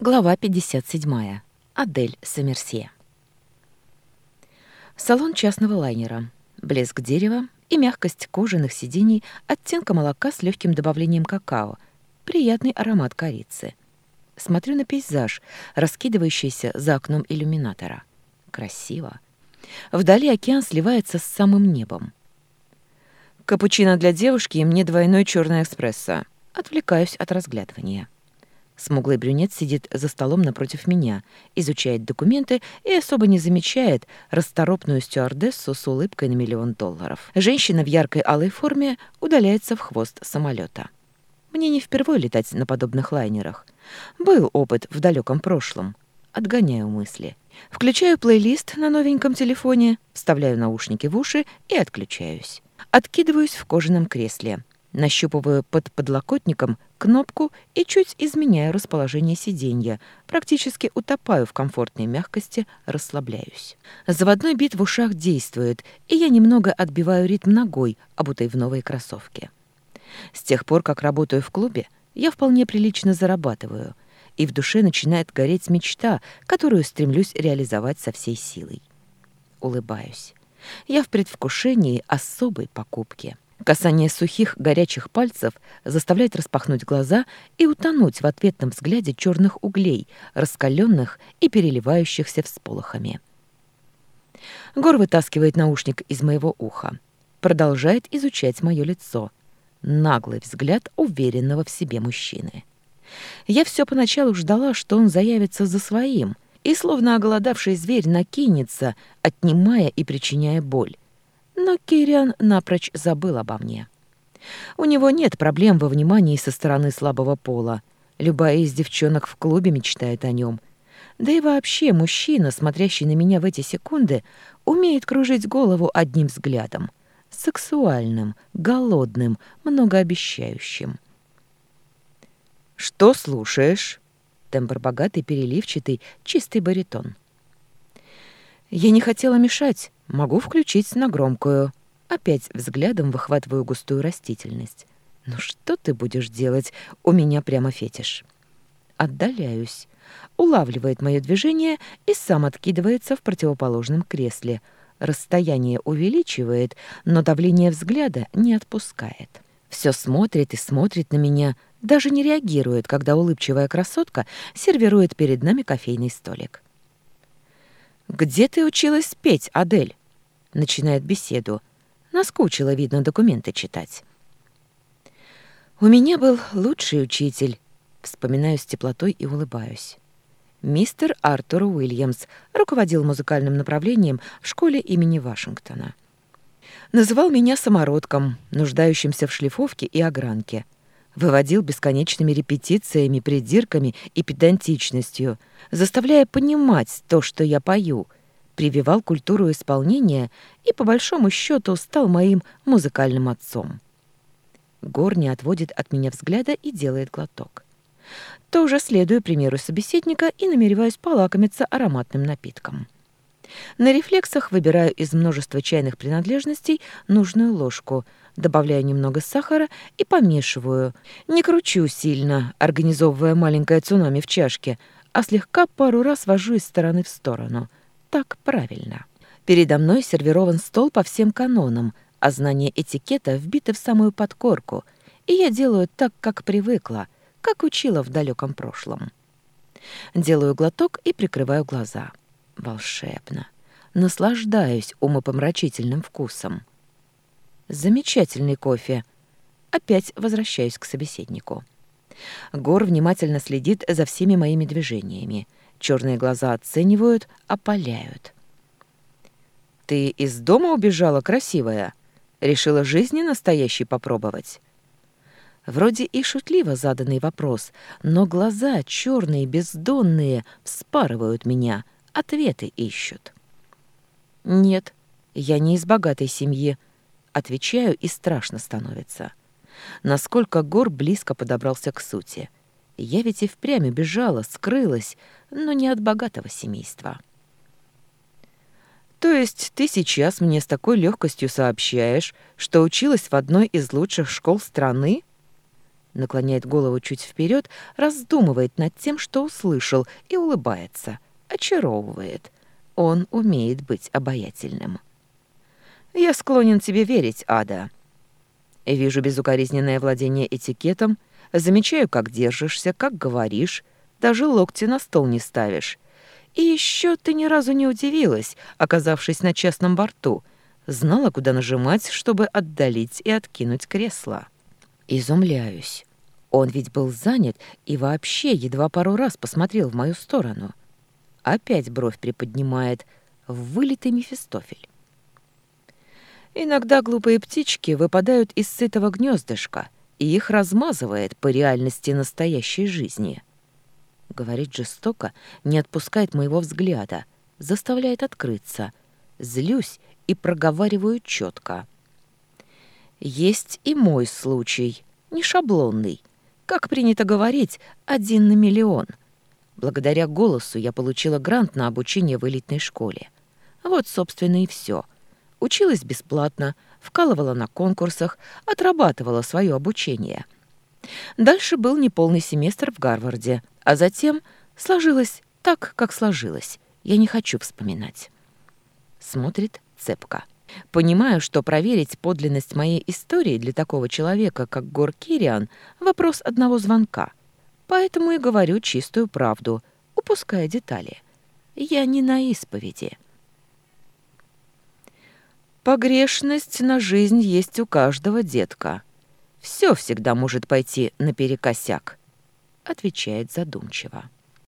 Глава 57. Адель Сомерсье. Салон частного лайнера. Блеск дерева и мягкость кожаных сидений, оттенка молока с легким добавлением какао, приятный аромат корицы. Смотрю на пейзаж, раскидывающийся за окном иллюминатора. Красиво. Вдали океан сливается с самым небом. Капучино для девушки и мне двойной черный эспрессо. Отвлекаюсь от разглядывания. Смуглый брюнет сидит за столом напротив меня, изучает документы и особо не замечает расторопную стюардессу с улыбкой на миллион долларов. Женщина в яркой алой форме удаляется в хвост самолета. Мне не впервые летать на подобных лайнерах. Был опыт в далеком прошлом. Отгоняю мысли. Включаю плейлист на новеньком телефоне, вставляю наушники в уши и отключаюсь. Откидываюсь в кожаном кресле. Нащупываю под подлокотником кнопку и чуть изменяю расположение сиденья, практически утопаю в комфортной мягкости, расслабляюсь. Заводной бит в ушах действует, и я немного отбиваю ритм ногой, обутой в новые кроссовки. С тех пор, как работаю в клубе, я вполне прилично зарабатываю, и в душе начинает гореть мечта, которую стремлюсь реализовать со всей силой. Улыбаюсь. Я в предвкушении особой покупки. Касание сухих, горячих пальцев заставляет распахнуть глаза и утонуть в ответном взгляде черных углей, раскаленных и переливающихся всполохами. Гор вытаскивает наушник из моего уха, продолжает изучать мое лицо. Наглый взгляд уверенного в себе мужчины. Я все поначалу ждала, что он заявится за своим, и словно оголодавший зверь накинется, отнимая и причиняя боль. Но Кириан напрочь забыл обо мне. У него нет проблем во внимании со стороны слабого пола. Любая из девчонок в клубе мечтает о нем. Да и вообще мужчина, смотрящий на меня в эти секунды, умеет кружить голову одним взглядом. Сексуальным, голодным, многообещающим. «Что слушаешь?» Тембр богатый, переливчатый, чистый баритон. Я не хотела мешать, Могу включить на громкую. Опять взглядом выхватываю густую растительность. Ну что ты будешь делать? У меня прямо фетиш. Отдаляюсь. Улавливает мое движение и сам откидывается в противоположном кресле. Расстояние увеличивает, но давление взгляда не отпускает. Все смотрит и смотрит на меня, даже не реагирует, когда улыбчивая красотка сервирует перед нами кофейный столик. «Где ты училась петь, Адель?» Начинает беседу. Наскучило, видно, документы читать. «У меня был лучший учитель», — вспоминаю с теплотой и улыбаюсь. Мистер Артур Уильямс руководил музыкальным направлением в школе имени Вашингтона. Называл меня самородком, нуждающимся в шлифовке и огранке выводил бесконечными репетициями, придирками и педантичностью, заставляя понимать то, что я пою, прививал культуру исполнения и, по большому счету, стал моим музыкальным отцом. Гор не отводит от меня взгляда и делает глоток. Тоже следую примеру собеседника и намереваюсь полакомиться ароматным напитком. На рефлексах выбираю из множества чайных принадлежностей нужную ложку — добавляю немного сахара и помешиваю. Не кручу сильно, организовывая маленькое цунами в чашке, а слегка пару раз вожу из стороны в сторону. Так правильно. Передо мной сервирован стол по всем канонам, а знание этикета вбито в самую подкорку, и я делаю так, как привыкла, как учила в далеком прошлом. Делаю глоток и прикрываю глаза. Волшебно. Наслаждаюсь умопомрачительным вкусом. Замечательный кофе. Опять возвращаюсь к собеседнику. Гор внимательно следит за всеми моими движениями. Черные глаза оценивают, опаляют. «Ты из дома убежала, красивая? Решила жизни настоящей попробовать?» Вроде и шутливо заданный вопрос, но глаза черные, бездонные, вспарывают меня, ответы ищут. «Нет, я не из богатой семьи», Отвечаю, и страшно становится. Насколько Гор близко подобрался к сути. Я ведь и впрямь бежала, скрылась, но не от богатого семейства. То есть ты сейчас мне с такой легкостью сообщаешь, что училась в одной из лучших школ страны? наклоняет голову чуть вперед, раздумывает над тем, что услышал, и улыбается. Очаровывает. Он умеет быть обаятельным. «Я склонен тебе верить, Ада». Вижу безукоризненное владение этикетом, замечаю, как держишься, как говоришь, даже локти на стол не ставишь. И еще ты ни разу не удивилась, оказавшись на частном борту. Знала, куда нажимать, чтобы отдалить и откинуть кресло. Изумляюсь. Он ведь был занят и вообще едва пару раз посмотрел в мою сторону. Опять бровь приподнимает. Вылитый Мефистофель. Иногда глупые птички выпадают из сытого гнездышка, и их размазывает по реальности настоящей жизни. Говорит жестоко, не отпускает моего взгляда, заставляет открыться. Злюсь и проговариваю четко. Есть и мой случай, не шаблонный. Как принято говорить, один на миллион. Благодаря голосу я получила грант на обучение в элитной школе. Вот, собственно, и все. Училась бесплатно, вкалывала на конкурсах, отрабатывала свое обучение. Дальше был неполный семестр в Гарварде, а затем сложилось так, как сложилось. Я не хочу вспоминать. Смотрит цепко. Понимаю, что проверить подлинность моей истории для такого человека, как Гор Кириан, вопрос одного звонка. Поэтому и говорю чистую правду, упуская детали. Я не на исповеди. Погрешность на жизнь есть у каждого детка. Все всегда может пойти наперекосяк, отвечает задумчиво.